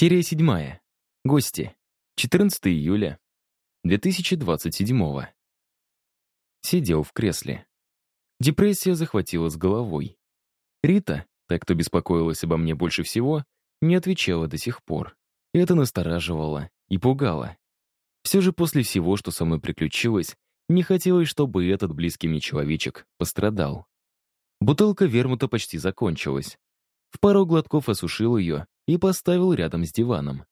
Серия седьмая. Гости. 14 июля 2027 Сидел в кресле. Депрессия захватила с головой. Рита, так кто беспокоилась обо мне больше всего, не отвечала до сих пор. Это настораживало и пугало. Все же после всего, что со мной приключилось, не хотелось, чтобы этот близкий мне человечек пострадал. Бутылка вермута почти закончилась. В пару глотков осушил ее и поставил рядом с диваном.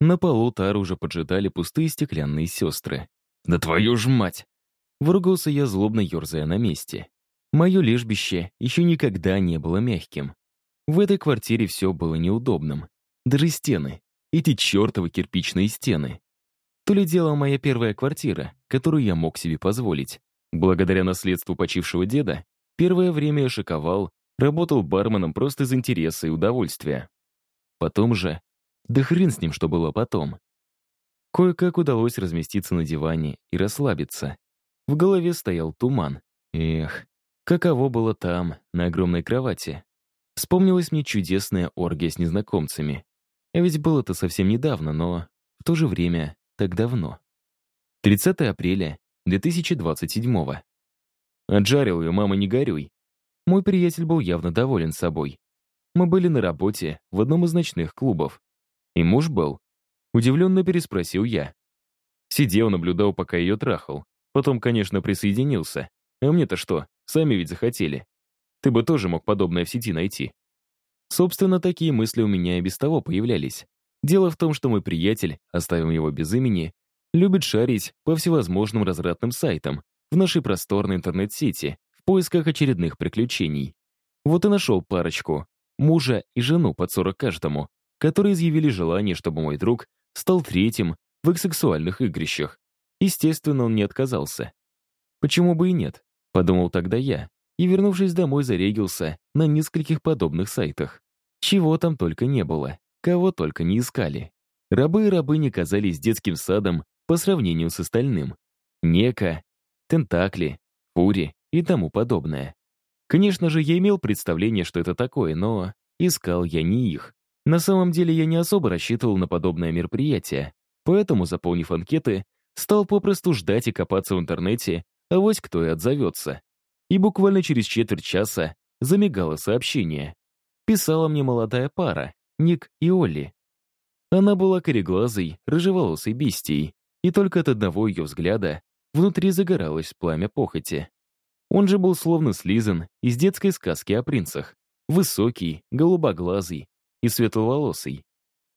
На полу Тару уже поджидали пустые стеклянные сестры. «Да твою ж мать!» Выругался я, злобно ерзая на месте. Мое лежбище еще никогда не было мягким. В этой квартире все было неудобным. Даже стены. Эти чертовы кирпичные стены. То ли дело моя первая квартира, которую я мог себе позволить. Благодаря наследству почившего деда, первое время я шиковал, работал барменом просто из интереса и удовольствия. Потом же... Да хрен с ним, что было потом. Кое-как удалось разместиться на диване и расслабиться. В голове стоял туман. Эх, каково было там, на огромной кровати. Вспомнилась мне чудесная оргия с незнакомцами. А ведь было-то совсем недавно, но в то же время так давно. 30 апреля 2027-го. Отжарил ее, мама, не горюй. Мой приятель был явно доволен собой. Мы были на работе в одном из ночных клубов. И муж был. Удивленно переспросил я. Сидел, наблюдал, пока ее трахал. Потом, конечно, присоединился. А мне-то что, сами ведь захотели. Ты бы тоже мог подобное в сети найти. Собственно, такие мысли у меня и без того появлялись. Дело в том, что мой приятель, оставим его без имени, любит шарить по всевозможным развратным сайтам в нашей просторной интернет-сети в поисках очередных приключений. Вот и нашел парочку, мужа и жену под 40 каждому, которые изъявили желание, чтобы мой друг стал третьим в их сексуальных игрищах. Естественно, он не отказался. Почему бы и нет, подумал тогда я, и, вернувшись домой, зарегился на нескольких подобных сайтах. Чего там только не было, кого только не искали. Рабы и рабыни казались детским садом по сравнению с остальным. Нека, тентакли, фури и тому подобное. Конечно же, я имел представление, что это такое, но искал я не их. На самом деле я не особо рассчитывал на подобное мероприятие, поэтому, заполнив анкеты, стал попросту ждать и копаться в интернете, а вось кто и отзовется. И буквально через четверть часа замигало сообщение. Писала мне молодая пара, Ник и Олли. Она была кореглазой, рыжеволосой бестией, и только от одного ее взгляда внутри загоралось пламя похоти. Он же был словно слизан из детской сказки о принцах. Высокий, голубоглазый и светловолосый.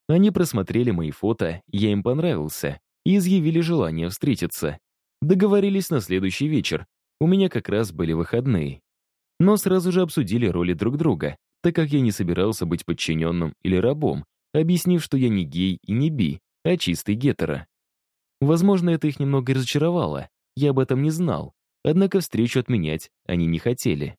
Они просмотрели мои фото, я им понравился, и изъявили желание встретиться. Договорились на следующий вечер. У меня как раз были выходные. Но сразу же обсудили роли друг друга, так как я не собирался быть подчиненным или рабом, объяснив, что я не гей и не би, а чистый гетеро. Возможно, это их немного разочаровало, я об этом не знал, Однако встречу отменять они не хотели.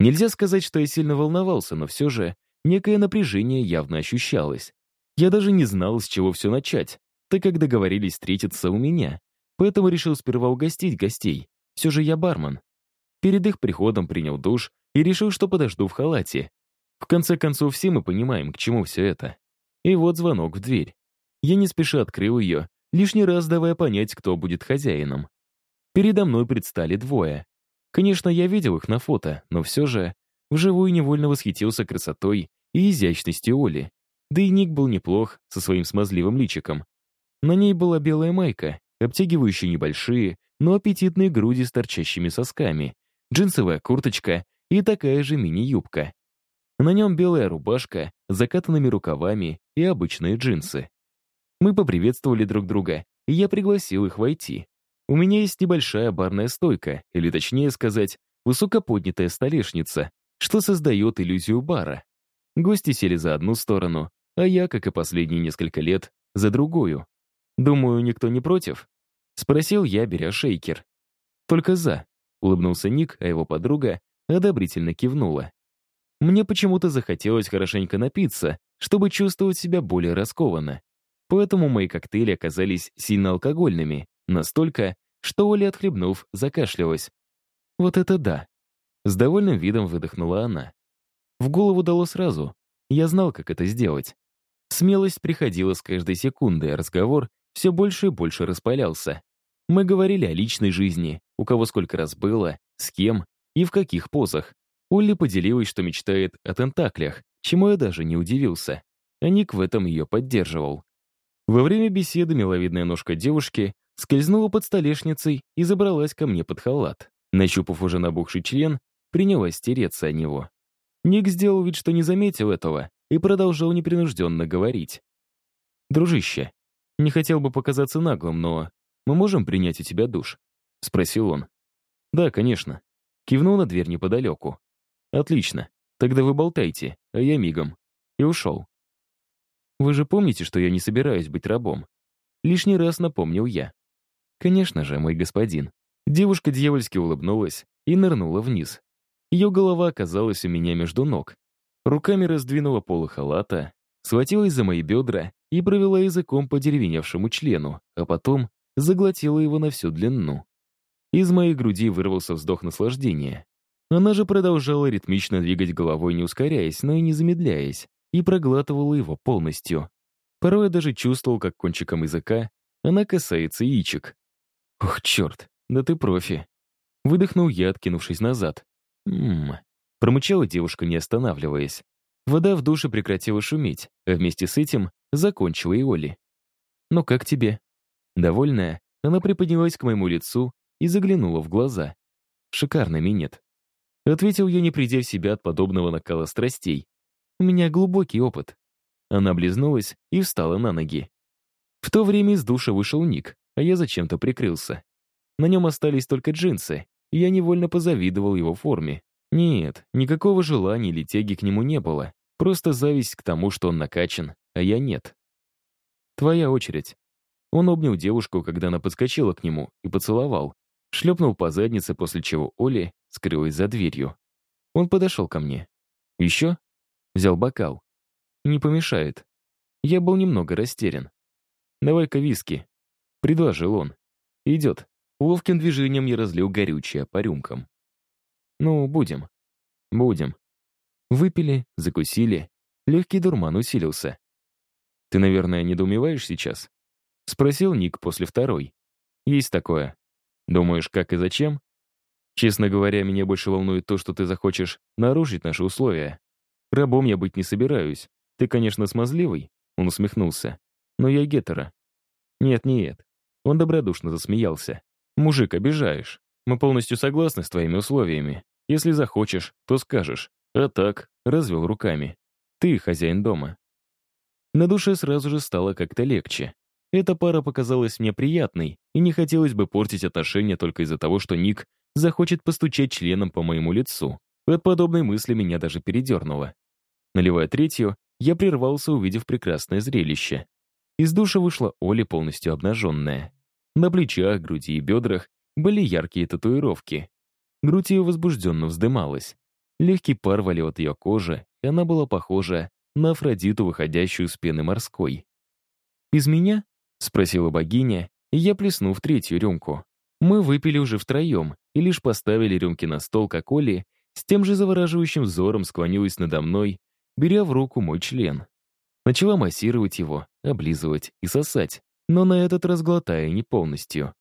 Нельзя сказать, что я сильно волновался, но все же некое напряжение явно ощущалось. Я даже не знал, с чего все начать, так как договорились встретиться у меня. Поэтому решил сперва угостить гостей. Все же я бармен. Перед их приходом принял душ и решил, что подожду в халате. В конце концов, все мы понимаем, к чему все это. И вот звонок в дверь. Я не спеша открыл ее, лишний раз давая понять, кто будет хозяином. Передо мной предстали двое. Конечно, я видел их на фото, но все же вживую невольно восхитился красотой и изящностью Оли. Да и Ник был неплох со своим смазливым личиком. На ней была белая майка, обтягивающая небольшие, но аппетитные груди с торчащими сосками, джинсовая курточка и такая же мини-юбка. На нем белая рубашка с закатанными рукавами и обычные джинсы. Мы поприветствовали друг друга, и я пригласил их войти. У меня есть небольшая барная стойка, или точнее сказать, высокоподнятая столешница, что создает иллюзию бара. Гости сели за одну сторону, а я, как и последние несколько лет, за другую. Думаю, никто не против? Спросил я, беря шейкер. Только за. Улыбнулся Ник, а его подруга одобрительно кивнула. Мне почему-то захотелось хорошенько напиться, чтобы чувствовать себя более раскованно. Поэтому мои коктейли оказались сильно алкогольными, Настолько, что Оля, отхлебнув, закашлялась. «Вот это да!» С довольным видом выдохнула она. В голову дало сразу. Я знал, как это сделать. Смелость приходила с каждой секундой, а разговор все больше и больше распалялся. Мы говорили о личной жизни, у кого сколько раз было, с кем и в каких позах. Олли поделилась, что мечтает о тентаклях, чему я даже не удивился. А Ник в этом ее поддерживал. Во время беседы миловидная ножка девушки скользнула под столешницей и забралась ко мне под халат. Нащупав уже набухший член, принялась тереться о него. Ник сделал вид, что не заметил этого, и продолжал непринужденно говорить. «Дружище, не хотел бы показаться наглым, но мы можем принять у тебя душ?» — спросил он. «Да, конечно». Кивнул на дверь неподалеку. «Отлично. Тогда вы болтайте, а я мигом». И ушел. «Вы же помните, что я не собираюсь быть рабом?» Лишний раз напомнил я. «Конечно же, мой господин». Девушка дьявольски улыбнулась и нырнула вниз. Ее голова оказалась у меня между ног. Руками раздвинула полы халата, схватилась за мои бедра и провела языком по деревеневшему члену, а потом заглотила его на всю длину. Из моей груди вырвался вздох наслаждения. Она же продолжала ритмично двигать головой, не ускоряясь, но и не замедляясь, и проглатывала его полностью. Порой я даже чувствовал, как кончиком языка она касается яичек. «Ох, черт, да ты профи!» Выдохнул я, откинувшись назад. «Ммм...» Промычала девушка, не останавливаясь. Вода в душе прекратила шуметь, а вместе с этим закончила и Оли. «Ну как тебе?» Довольная, она приподнялась к моему лицу и заглянула в глаза. «Шикарно, минет». Ответил я, не придя в себя от подобного накала страстей. «У меня глубокий опыт». Она облизнулась и встала на ноги. В то время из душа вышел Ник, а я зачем-то прикрылся. На нем остались только джинсы, и я невольно позавидовал его форме. Нет, никакого желания или тяги к нему не было. Просто зависть к тому, что он накачан, а я нет. Твоя очередь. Он обнял девушку, когда она подскочила к нему, и поцеловал. Шлепнул по заднице, после чего Оли скрылась за дверью. Он подошел ко мне. «Еще?» Взял бокал. «Не помешает». Я был немного растерян. «Давай-ка виски», — предложил он. «Идет». Ловким движением я разлил горючее по рюмкам. «Ну, будем». «Будем». Выпили, закусили. Легкий дурман усилился. «Ты, наверное, недоумеваешь сейчас?» Спросил Ник после второй. «Есть такое. Думаешь, как и зачем?» «Честно говоря, меня больше волнует то, что ты захочешь нарушить наши условия. Рабом я быть не собираюсь. Ты, конечно, смазливый», — он усмехнулся. «Но я гетера». «Нет-нет». Он добродушно засмеялся. «Мужик, обижаешь. Мы полностью согласны с твоими условиями. Если захочешь, то скажешь. А так, развел руками. Ты хозяин дома. На душе сразу же стало как-то легче. Эта пара показалась мне приятной, и не хотелось бы портить отношения только из-за того, что Ник захочет постучать членом по моему лицу. От подобной мысли меня даже передернуло. Наливая третью, я прервался, увидев прекрасное зрелище. Из душа вышла Оля полностью обнаженная. На плечах, груди и бедрах были яркие татуировки. Грудь ее возбужденно вздымалась. Легкий пар валил от ее кожи, и она была похожа на Афродиту, выходящую с пены морской. «Из меня?» — спросила богиня, и я плеснул в третью рюмку. Мы выпили уже втроем и лишь поставили рюмки на стол, как Оли с тем же завораживающим взором склонилась надо мной, беря в руку мой член. Начала массировать его, облизывать и сосать но на этот раз глотая не полностью.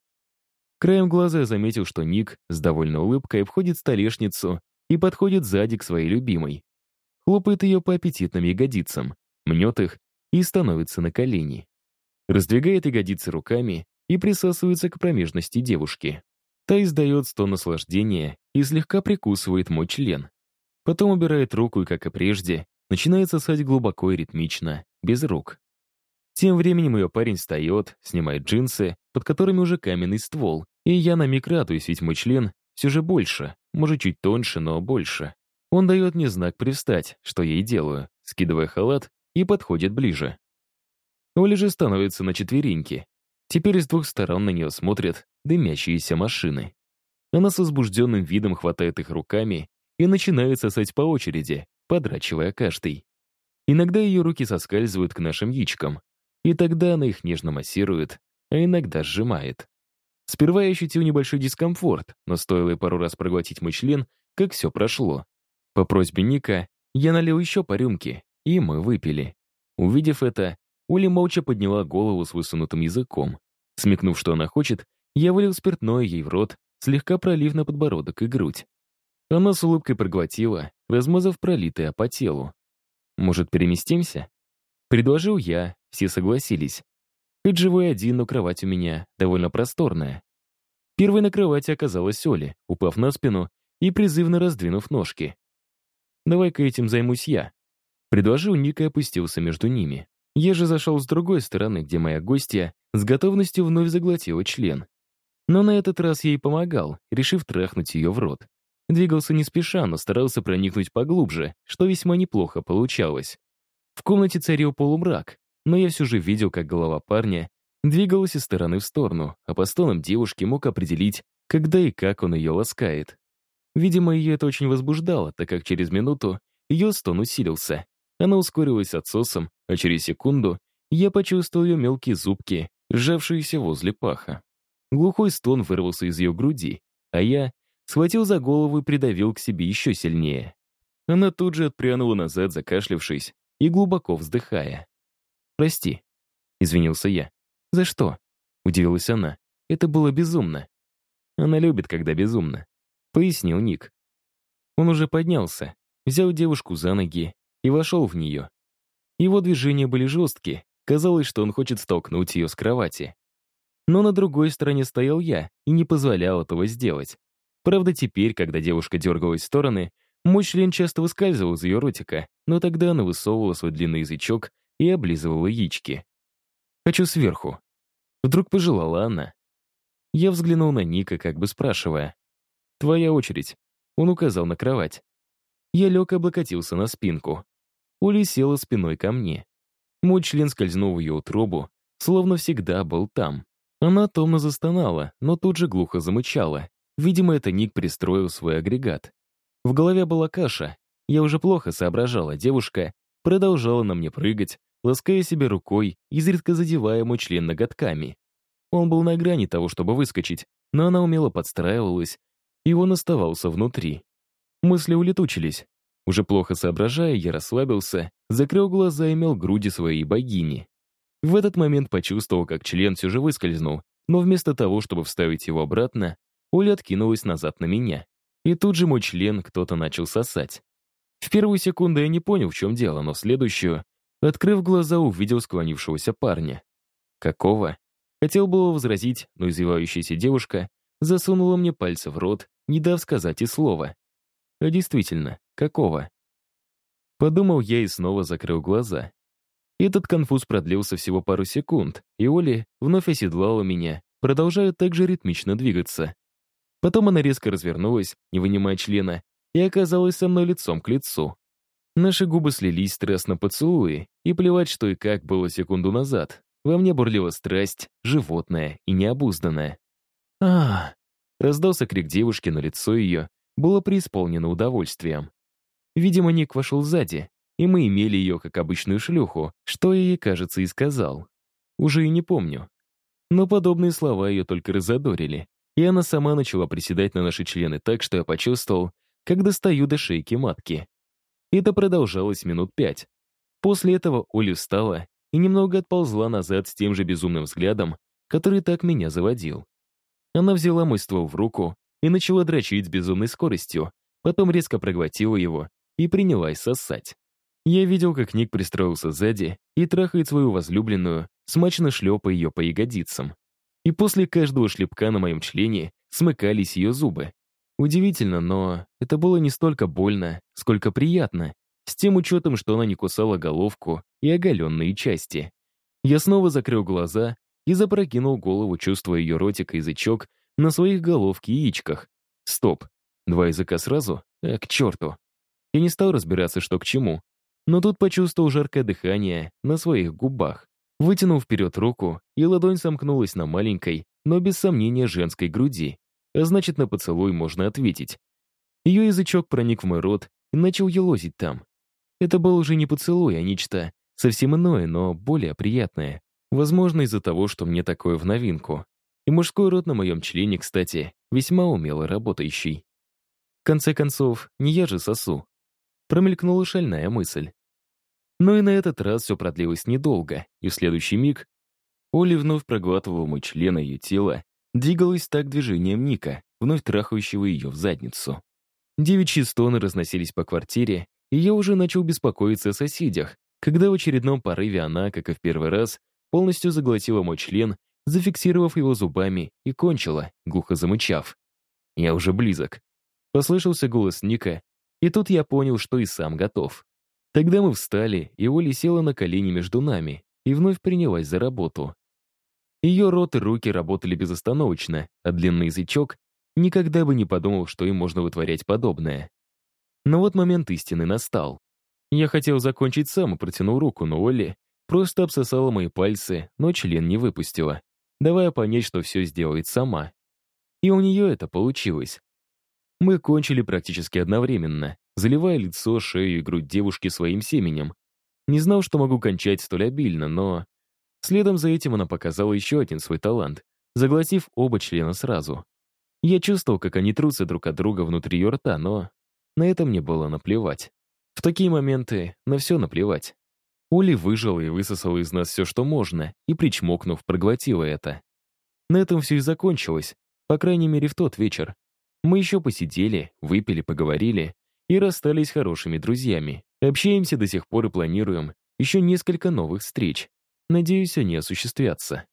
Краем глаза я заметил, что Ник с довольной улыбкой обходит столешницу и подходит сзади к своей любимой. Хлопает ее по аппетитным ягодицам, мнет их и становится на колени. Раздвигает ягодицы руками и присасывается к промежности девушки. Та издает стон наслаждения и слегка прикусывает мой член. Потом убирает руку и, как и прежде, начинает сосать глубоко и ритмично, без рук. Тем временем ее парень встает, снимает джинсы, под которыми уже каменный ствол, и я на миг радуюсь, ведь мой член все же больше, может, чуть тоньше, но больше. Он дает мне знак привстать, что я и делаю, скидывая халат, и подходит ближе. Оля же становится на четвереньки. Теперь с двух сторон на нее смотрят дымящиеся машины. Она с возбужденным видом хватает их руками и начинает сосать по очереди, подрачивая каждый. Иногда ее руки соскальзывают к нашим яичкам, и тогда она их нежно массирует, а иногда сжимает. Сперва я ощутил небольшой дискомфорт, но стоило и пару раз проглотить мой член, как все прошло. По просьбе Ника я налил еще по рюмке, и мы выпили. Увидев это, Оля молча подняла голову с высунутым языком. Смекнув, что она хочет, я вылил спиртное ей в рот, слегка пролив на подбородок и грудь. Она с улыбкой проглотила, размазав пролитое по телу. «Может, переместимся?» Предложил я, все согласились. Хоть живой один, но кровать у меня довольно просторная. Первой на кровати оказалась Оля, упав на спину и призывно раздвинув ножки. «Давай-ка этим займусь я», — предложил Ник и опустился между ними. Я же зашел с другой стороны, где моя гостья с готовностью вновь заглотила член. Но на этот раз ей помогал, решив трахнуть ее в рот. Двигался не спеша, но старался проникнуть поглубже, что весьма неплохо получалось. В комнате царил полумрак, но я все же видел, как голова парня двигалась из стороны в сторону, а по стонам девушки мог определить, когда и как он ее ласкает. Видимо, ее это очень возбуждало, так как через минуту ее стон усилился. Она ускорилась отсосом, а через секунду я почувствовал ее мелкие зубки, сжавшиеся возле паха. Глухой стон вырвался из ее груди, а я схватил за голову и придавил к себе еще сильнее. Она тут же отпрянула назад, закашлявшись и глубоко вздыхая. «Прости», — извинился я. «За что?» — удивилась она. «Это было безумно». «Она любит, когда безумно», — пояснил Ник. Он уже поднялся, взял девушку за ноги и вошел в нее. Его движения были жесткие, казалось, что он хочет столкнуть ее с кровати. Но на другой стороне стоял я и не позволял этого сделать. Правда, теперь, когда девушка дергалась в стороны, мой член часто выскальзывал из ее ротика, но тогда она высовывала свой длинный язычок и облизывала яички. «Хочу сверху». Вдруг пожелала она. Я взглянул на Ника, как бы спрашивая. «Твоя очередь». Он указал на кровать. Я лег и облокотился на спинку. Оля села спиной ко мне. Мой член скользнул в ее утробу, словно всегда был там. Она томно застонала, но тут же глухо замычала. Видимо, это Ник пристроил свой агрегат. В голове была каша. Я уже плохо соображала, девушка продолжала на мне прыгать, лаская себя рукой, изредка задевая мой член ноготками. Он был на грани того, чтобы выскочить, но она умело подстраивалась, и он оставался внутри. Мысли улетучились. Уже плохо соображая, я расслабился, закрыл глаза и мел груди своей богини. В этот момент почувствовал, как член все же выскользнул, но вместо того, чтобы вставить его обратно, Оля откинулась назад на меня. И тут же мой член кто-то начал сосать. В первую секунду я не понял, в чем дело, но в следующую, открыв глаза, увидел склонившегося парня. Какого? Хотел было возразить, но извивающаяся девушка засунула мне пальцы в рот, не дав сказать и слова. А действительно, какого? Подумал я и снова закрыл глаза. Этот конфуз продлился всего пару секунд, и Оля вновь оседлала меня, продолжая также ритмично двигаться. Потом она резко развернулась, не вынимая члена, и оказалась со мной лицом к лицу. Наши губы слились страстно поцелуи, и плевать, что и как было секунду назад. Во мне бурлила страсть, животная и необузданная. а Раздался крик девушки, но лицо ее было преисполнено удовольствием. Видимо, Ник вошел сзади, и мы имели ее как обычную шлюху, что я ей, кажется, и сказал. Уже и не помню. Но подобные слова ее только разодорили и она сама начала приседать на наши члены так, что я почувствовал, как достаю до шейки матки. Это продолжалось минут пять. После этого Оля встала и немного отползла назад с тем же безумным взглядом, который так меня заводил. Она взяла мой ствол в руку и начала дрочить с безумной скоростью, потом резко проглотила его и принялась сосать. Я видел, как Ник пристроился сзади и трахает свою возлюбленную, смачно шлепая ее по ягодицам и после каждого шлепка на моем члене смыкались ее зубы. Удивительно, но это было не столько больно, сколько приятно, с тем учетом, что она не кусала головку и оголенные части. Я снова закрыл глаза и запрокинул голову, чувствуя ее ротик и язычок на своих головке и яичках. Стоп. Два языка сразу? А, к черту. Я не стал разбираться, что к чему, но тут почувствовал жаркое дыхание на своих губах. Вытянув вперед руку, и ладонь сомкнулась на маленькой, но без сомнения женской груди, а значит, на поцелуй можно ответить. Ее язычок проник в мой рот и начал елозить там. Это был уже не поцелуй, а нечто совсем иное, но более приятное. Возможно, из-за того, что мне такое в новинку. И мужской рот на моем члене, кстати, весьма умело работающий. В конце концов, не я же сосу. Промелькнула шальная мысль. Но и на этот раз все продлилось недолго, и в следующий миг Оли вновь проглатывала мой член, а ее тело двигалось так движением Ника, вновь трахающего ее в задницу. Девичьи стоны разносились по квартире, и я уже начал беспокоиться о соседях, когда в очередном порыве она, как и в первый раз, полностью заглотила мой член, зафиксировав его зубами, и кончила, глухо замычав. «Я уже близок». Послышался голос Ника, и тут я понял, что и сам готов. Тогда мы встали, и Оля села на колени между нами и вновь принялась за работу. Ее рот и руки работали безостановочно, а длинный язычок никогда бы не подумал, что им можно вытворять подобное. Но вот момент истины настал. Я хотел закончить сам и протянул руку, но Олли просто обсосала мои пальцы, но член не выпустила, давая понять, что все сделает сама. И у нее это получилось. Мы кончили практически одновременно, заливая лицо, шею и грудь девушки своим семенем. Не знал, что могу кончать столь обильно, но... Следом за этим она показала еще один свой талант, заглотив оба члена сразу. Я чувствовал, как они трутся друг от друга внутри ее рта, но на это мне было наплевать. В такие моменты на все наплевать. Оли выжила и высосала из нас все, что можно, и, причмокнув, проглотила это. На этом все и закончилось, по крайней мере, в тот вечер. Мы еще посидели, выпили, поговорили и расстались хорошими друзьями. Общаемся до сих пор и планируем еще несколько новых встреч. Надеюсь, они осуществятся.